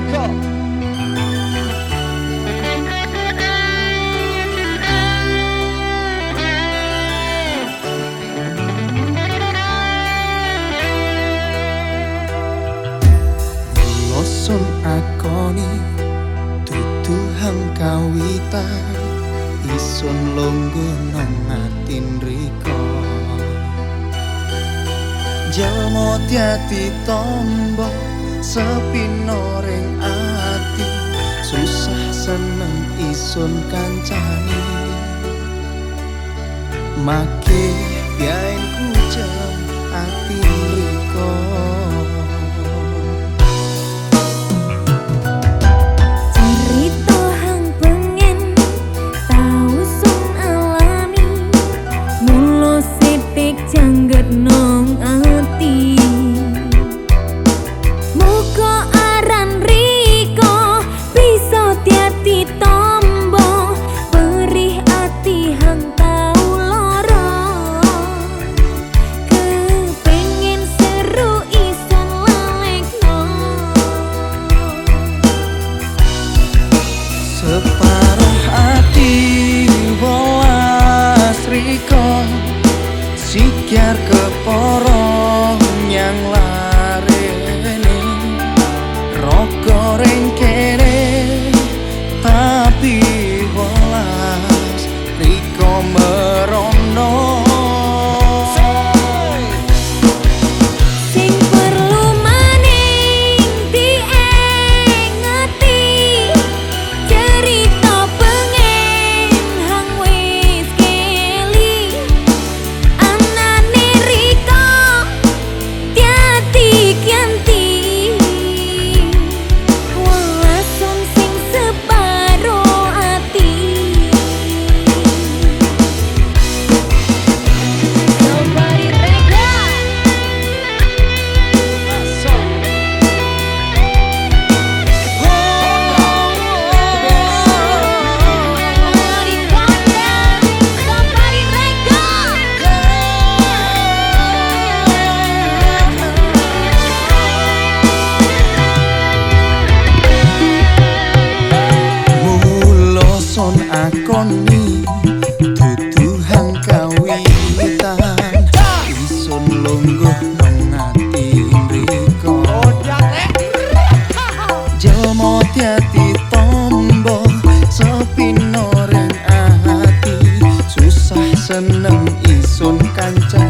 Eko. Blossom akoni tutuhan kawitan isun longgonan atin riko Jalmo tiati tombok sepi noreng ati susah seneng isun kancani. Make biain kucel ati riko akoni tuduhan kawitan. Isun lungguh mengati mriko. Jelmo tiati tombo sepi noreng ati. Susah seneng isun kancani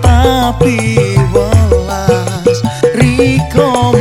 tapi bolas riko